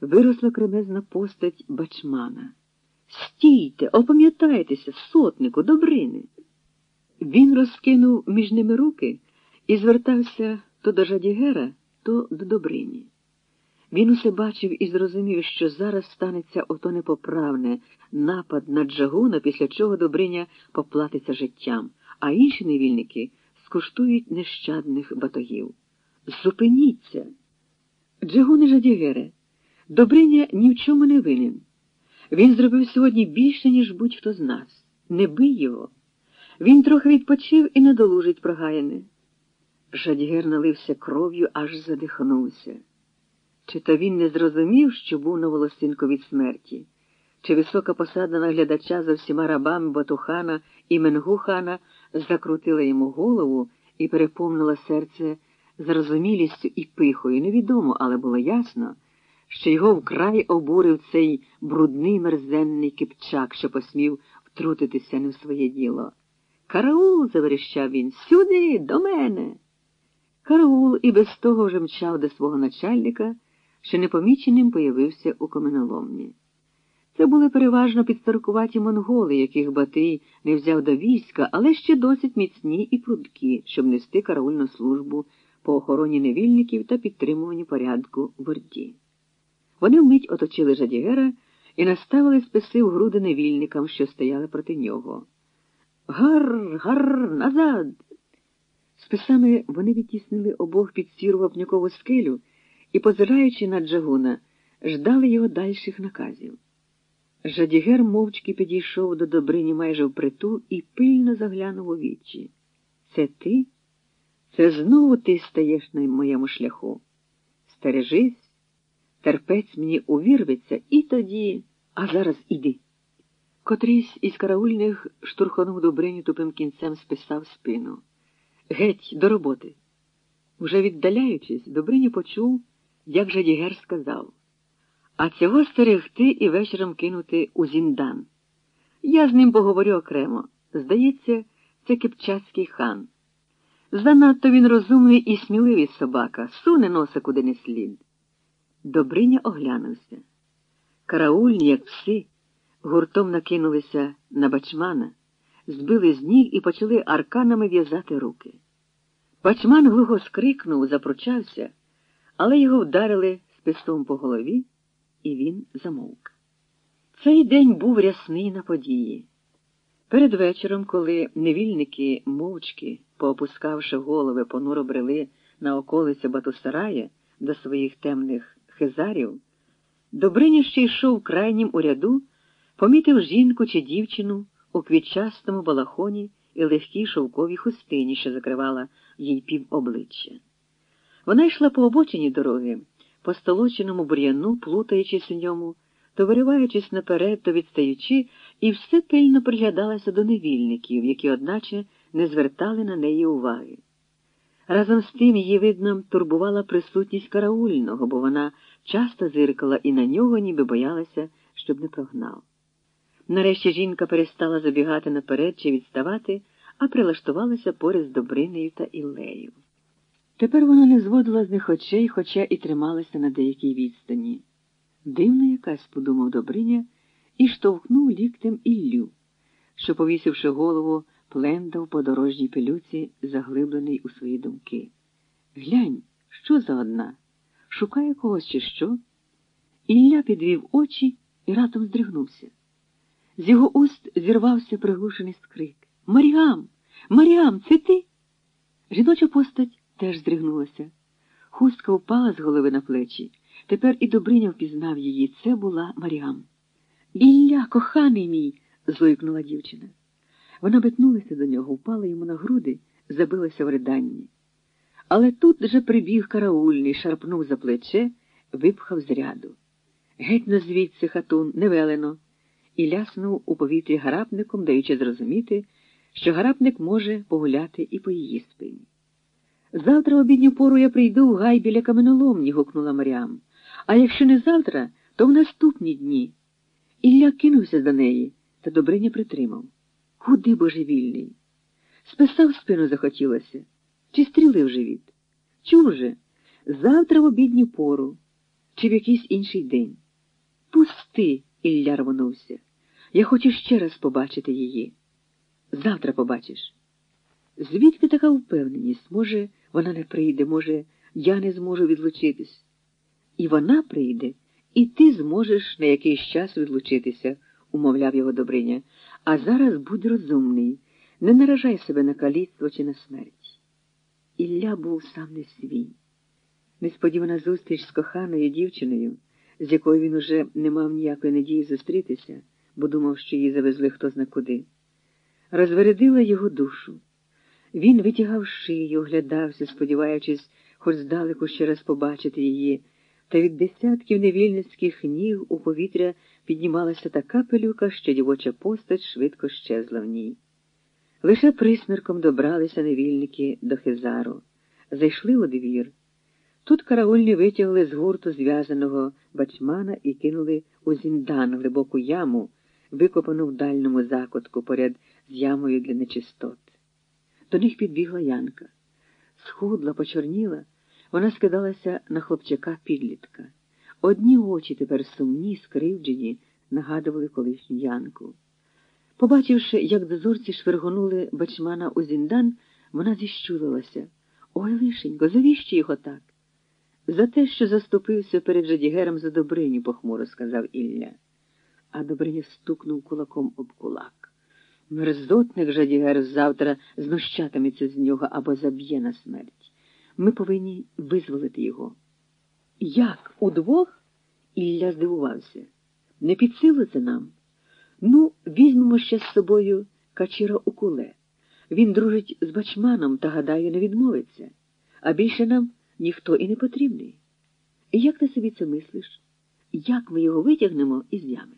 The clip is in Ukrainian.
виросла кремезна постать бачмана. Стійте, опам'ятайтеся, сотнику, добрини. Він розкинув між ними руки і звертався то до Жадігера, то до Добрині. Він усе бачив і зрозумів, що зараз станеться ото непоправне напад на Джагуна, після чого Добриня поплатиться життям, а інші невільники скуштують нещадних батогів. Зупиніться. Джагуне Жадігере, Добриня ні в чому не винен. Він зробив сьогодні більше, ніж будь-хто з нас. Не бий його. Він трохи відпочив і надолужить прогаяне. Жадігер налився кров'ю, аж задихнувся. Чи то він не зрозумів, що був на волосинку від смерті, чи висока посада наглядача за всіма рабами Батухана і Менгухана закрутила йому голову і переповнила серце зрозумілістю і пихою. Невідомо, але було ясно, що його вкрай обурив цей брудний мерзенний кипчак, що посмів втрутитися не в своє діло. Караул, заверещав він, сюди, до мене. Караул і без того вже мчав до свого начальника, що непоміченим появився у каменоломні. Це були переважно підстаркуваті монголи, яких Батий не взяв до війська, але ще досить міцні і прудкі, щоб нести караульну службу по охороні невільників та підтримуванні порядку в Орді. Вони вмить оточили Жадігера і наставили списи в груди невільникам, що стояли проти нього. Гар, гар, назад. Списами вони відтіснили обох під сіру вапнякову скелю і, позираючи на Джагуна, ждали його дальших наказів. Жадігер мовчки підійшов до Добрині майже впритул і пильно заглянув у вічі. Це ти? Це знову ти стаєш на моєму шляху. Стережись, терпець мені увірветься і тоді, а зараз іди. Котрийсь із караульних штурхонув Добриню тупим кінцем списав спину. Геть, до роботи. Уже віддаляючись, Добриня почув, як Жадігер сказав, а цього стерегти і вечором кинути у зіндан. Я з ним поговорю окремо. Здається, це кипчацький хан. Занадто він розумний і сміливий собака, суне носа куди не слід. Добриня оглянувся. Караульні, як пси, гуртом накинулися на бачмана, збили з ніг і почали арканами в'язати руки. Бачман глухо скрикнув, запручався, але його вдарили списом по голові, і він замовк. Цей день був рясний на події. Перед вечором, коли невільники мовчки, поопускавши голови, понуро брели на околицю Батусарая до своїх темних хизарів, Добриня ще йшов крайнім у ряду, помітив жінку чи дівчину у квітчастому балахоні і легкій шовковій хустині, що закривала їй пів обличчя. Вона йшла по обочині дороги, по столоченому бур'яну, плутаючись у ньому, то вириваючись наперед, то відстаючи, і все пильно приглядалася до невільників, які, одначе, не звертали на неї уваги. Разом з тим її, видно, турбувала присутність караульного, бо вона часто зиркала і на нього, ніби боялася, щоб не прогнав. Нарешті жінка перестала забігати наперед чи відставати, а прилаштувалася поряд з Добринею та Іллею. Тепер вона не зводила з них очей, хоча і трималася на деякій відстані. Дивна якась, подумав Добриня, і штовхнув ліктем Іллю, що, повісивши голову, плендав по дорожній пилюці, заглиблений у свої думки. Глянь, що за одна? Шукає когось, чи що? Ілля підвів очі і раптом здригнувся. З його уст зірвався приглушений скрик. Маріам! Маріам, це ти? Жіноча постать теж здригнулася. Хустка впала з голови на плечі. Тепер і Добриня впізнав її. Це була Маріам. Ілля, коханий мій. зойкнула дівчина. Вона метнулася до нього, впала йому на груди, забилася в риданні. Але тут же прибіг караульний, шарпнув за плече, випхав з ряду. Геть на звідси, хатун, невелено, і ляснув у повітрі гарапником, даючи зрозуміти, що гарапник може погуляти і по її спині. Завтра обідню пору я прийду в гай біля каменоломні, гукнула Маріам. А якщо не завтра, то в наступні дні. Ілля кинувся до неї, та Добриня притримав. Куди божевільний? Списав спину захотілося, чи стріли в живіт? Чув же, завтра в обідню пору. чи в якийсь інший день. Пусти, Ілля рвонувся. Я хочу ще раз побачити її. Завтра побачиш. Звідки така впевненість? Може, вона не прийде, може, я не зможу відлучитись. І вона прийде, і ти зможеш на якийсь час відлучитися, умовляв його Добриня. А зараз будь розумний, не наражай себе на каліцтво чи на смерть. Ілля був сам не свій. Несподівана зустріч з коханою дівчиною, з якою він уже не мав ніякої надії зустрітися, бо думав, що її завезли хто зна куди, розвередила його душу. Він витягав шию, оглядався, сподіваючись, хоч здалеку ще раз побачити її, та від десятків невільницьких ніг у повітря піднімалася така пилюка, що дівоча постать швидко щезла в ній. Лише присмірком добралися невільники до Хизару, зайшли у двір. Тут караульні витягли з гурту зв'язаного бачмана і кинули у зіндан глибоку яму, викопану в дальньому закутку поряд з ямою для нечистот. До них підбігла Янка. Схудла, почорніла, вона скидалася на хлопчака підлітка. Одні очі тепер сумні, скривджені, нагадували колишню Янку. Побачивши, як дозорці швергонули бачмана у зіндан, вона зіщулилася. Ой, лишенько, завіщо його так? За те, що заступився перед Жадігером за Добриню, похмуро сказав Ілля. А Добриня стукнув кулаком об кулак. Мерзотник Жадігер завтра знущатиметься з нього або заб'є на смерть. Ми повинні визволити його. Як? Удвох? Ілля здивувався. Не під силу це нам. Ну, візьмемо ще з собою Качіра Укуле. Він дружить з бачманом та, гадаю, не відмовиться. А більше нам ніхто і не потрібний. Як ти собі це мислиш? Як ми його витягнемо із ями?